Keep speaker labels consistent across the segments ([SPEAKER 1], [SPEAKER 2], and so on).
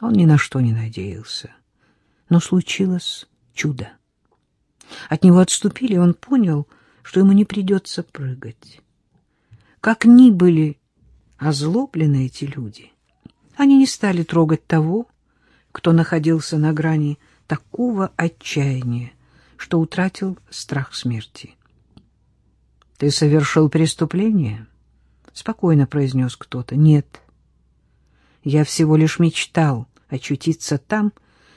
[SPEAKER 1] Он ни на что не надеялся. Но случилось чудо. От него отступили, и он понял, что ему не придется прыгать. Как ни были озлоблены эти люди, они не стали трогать того, кто находился на грани такого отчаяния, что утратил страх смерти. — Ты совершил преступление? — спокойно произнес кто-то. — Нет. Я всего лишь мечтал очутиться там,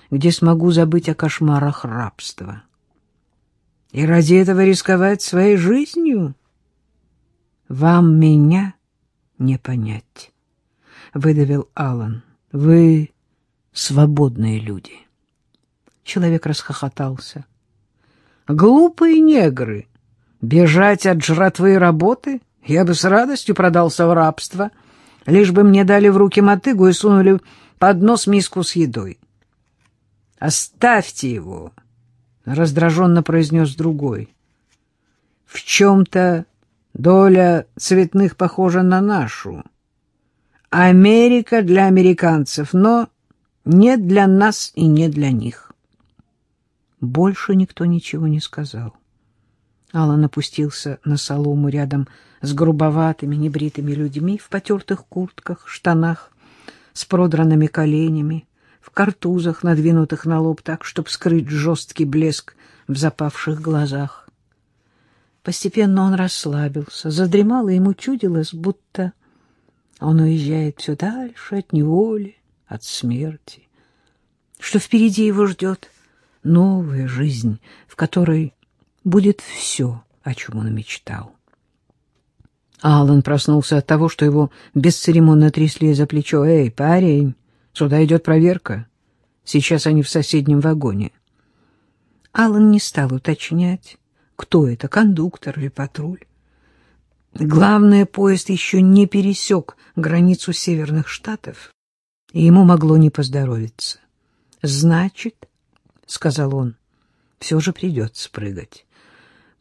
[SPEAKER 1] где смогу забыть о кошмарах рабства. И ради этого рисковать своей жизнью? Вам меня не понять, — выдавил Алан. Вы свободные люди. Человек расхохотался. Глупые негры! Бежать от жратвы и работы? Я бы с радостью продался в рабство, лишь бы мне дали в руки мотыгу и сунули под нос миску с едой. «Оставьте его!» — раздраженно произнес другой. «В чем-то доля цветных похожа на нашу. Америка для американцев, но не для нас и не для них». Больше никто ничего не сказал. Алан опустился на солому рядом с грубоватыми, небритыми людьми в потертых куртках, штанах, с продранными коленями, в картузах, надвинутых на лоб так, чтобы скрыть жесткий блеск в запавших глазах. Постепенно он расслабился, задремал, и ему чудилось, будто он уезжает все дальше от неволи, от смерти, что впереди его ждет новая жизнь, в которой будет все, о чем он мечтал. Алан проснулся от того, что его бесцеремонно трясли за плечо. «Эй, парень, сюда идет проверка. Сейчас они в соседнем вагоне». Алан не стал уточнять, кто это, кондуктор или патруль. Главное, поезд еще не пересек границу Северных Штатов, и ему могло не поздоровиться. «Значит, — сказал он, — все же придется прыгать».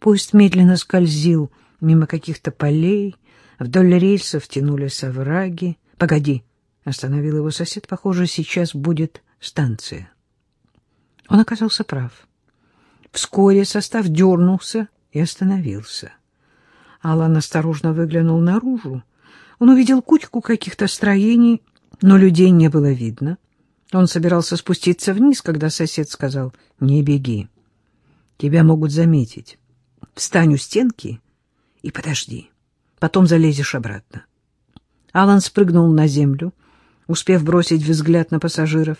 [SPEAKER 1] Поезд медленно скользил мимо каких-то полей, вдоль рельсов тянулись овраги. «Погоди!» — остановил его сосед. «Похоже, сейчас будет станция». Он оказался прав. Вскоре состав дернулся и остановился. Алан осторожно выглянул наружу. Он увидел кучку каких-то строений, но людей не было видно. Он собирался спуститься вниз, когда сосед сказал «Не беги, тебя могут заметить. Встань у стенки и подожди. Потом залезешь обратно. Алан спрыгнул на землю, успев бросить взгляд на пассажиров.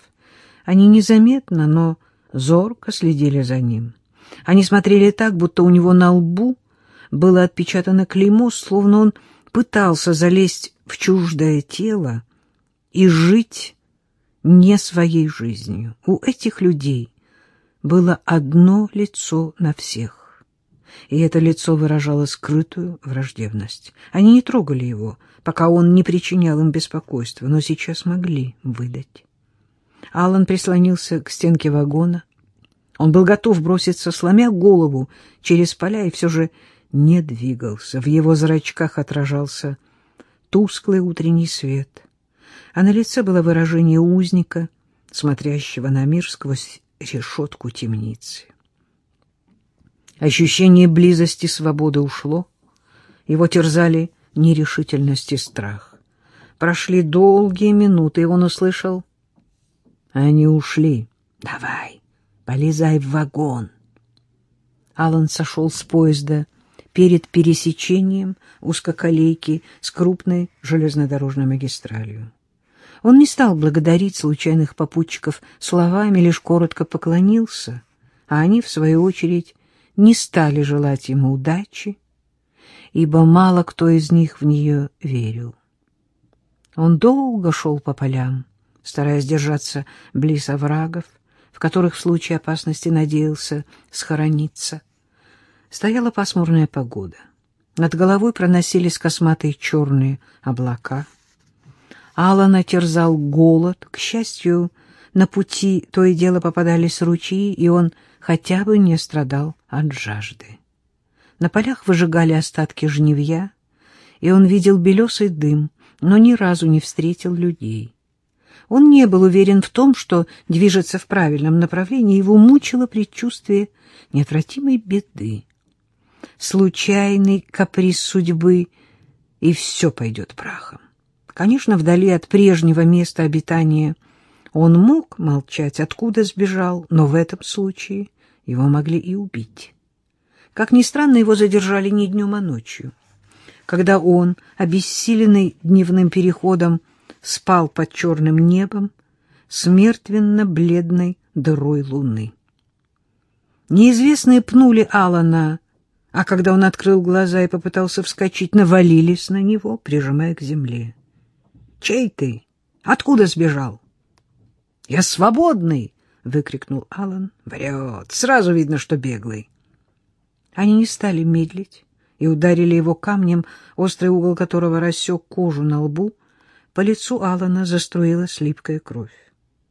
[SPEAKER 1] Они незаметно, но зорко следили за ним. Они смотрели так, будто у него на лбу было отпечатано клеймо, словно он пытался залезть в чуждое тело и жить не своей жизнью. У этих людей было одно лицо на всех и это лицо выражало скрытую враждебность. Они не трогали его, пока он не причинял им беспокойства, но сейчас могли выдать. Алан прислонился к стенке вагона. Он был готов броситься, сломя голову через поля, и все же не двигался. В его зрачках отражался тусклый утренний свет, а на лице было выражение узника, смотрящего на мир сквозь решетку темницы. Ощущение близости свободы ушло. Его терзали нерешительность и страх. Прошли долгие минуты, и он услышал. Они ушли. Давай, полезай в вагон. Алан сошел с поезда перед пересечением узкоколейки с крупной железнодорожной магистралью. Он не стал благодарить случайных попутчиков словами, лишь коротко поклонился, а они, в свою очередь, не стали желать ему удачи, ибо мало кто из них в нее верил. Он долго шел по полям, стараясь держаться близ оврагов, в которых в случае опасности надеялся схорониться. Стояла пасмурная погода. Над головой проносились косматые черные облака. Алана терзал голод. К счастью, на пути то и дело попадались ручьи, и он хотя бы не страдал от жажды. На полях выжигали остатки жневья, и он видел белесый дым, но ни разу не встретил людей. Он не был уверен в том, что движется в правильном направлении, его мучило предчувствие неотвратимой беды. Случайный каприз судьбы, и все пойдет прахом. Конечно, вдали от прежнего места обитания он мог молчать, откуда сбежал, но в этом случае его могли и убить. Как ни странно, его задержали не днем, а ночью. Когда он, обессиленный дневным переходом, спал под черным небом с мертвенно-бледной дырой луны. Неизвестные пнули Алана, а когда он открыл глаза и попытался вскочить, навалились на него, прижимая к земле. — Чей ты? Откуда сбежал? — Я свободный! — выкрикнул Алан. — Врет. Сразу видно, что беглый. Они не стали медлить и ударили его камнем, острый угол которого рассек кожу на лбу, по лицу Алана заструилась липкая кровь.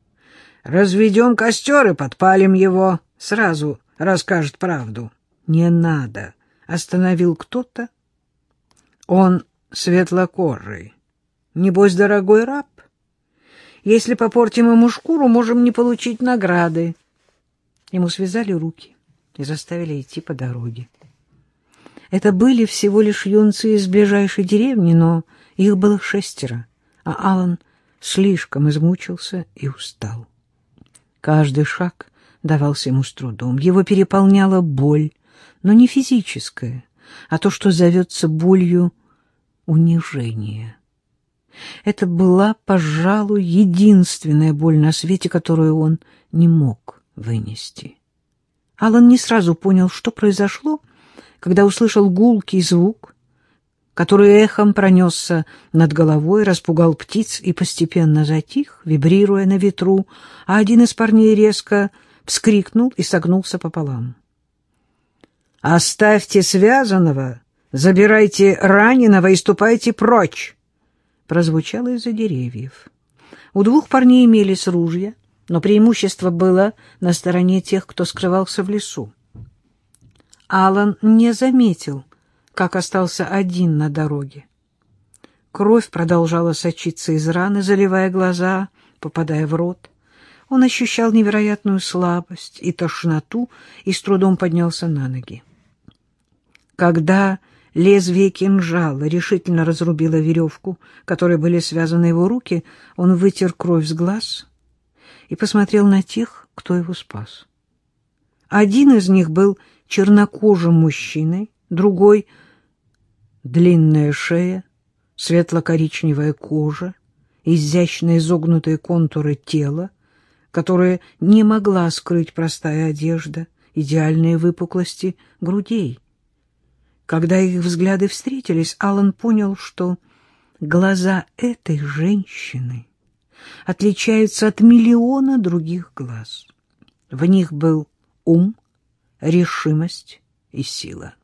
[SPEAKER 1] — Разведем костер и подпалим его. Сразу расскажет правду. — Не надо, — остановил кто-то. Он светлокожий. Небось, дорогой раб. Если попортим ему шкуру, можем не получить награды. Ему связали руки и заставили идти по дороге. Это были всего лишь юнцы из ближайшей деревни, но их было шестеро а Алан слишком измучился и устал. Каждый шаг давался ему с трудом. Его переполняла боль, но не физическая, а то, что зовется болью унижения. Это была, пожалуй, единственная боль на свете, которую он не мог вынести. Алан не сразу понял, что произошло, когда услышал гулкий звук, который эхом пронесся над головой, распугал птиц и постепенно затих, вибрируя на ветру, а один из парней резко вскрикнул и согнулся пополам. «Оставьте связанного, забирайте раненого и ступайте прочь!» Прозвучало из-за деревьев. У двух парней имелись ружья, но преимущество было на стороне тех, кто скрывался в лесу. Алан не заметил, как остался один на дороге. Кровь продолжала сочиться из раны, заливая глаза, попадая в рот. Он ощущал невероятную слабость и тошноту и с трудом поднялся на ноги. Когда лезвие кинжала решительно разрубило веревку, которой были связаны его руки, он вытер кровь с глаз и посмотрел на тех, кто его спас. Один из них был чернокожим мужчиной, другой — длинная шея, светло-коричневая кожа, изящно изогнутые контуры тела, которые не могла скрыть простая одежда, идеальные выпуклости грудей. Когда их взгляды встретились, Алан понял, что глаза этой женщины отличаются от миллиона других глаз. В них был ум, решимость и сила.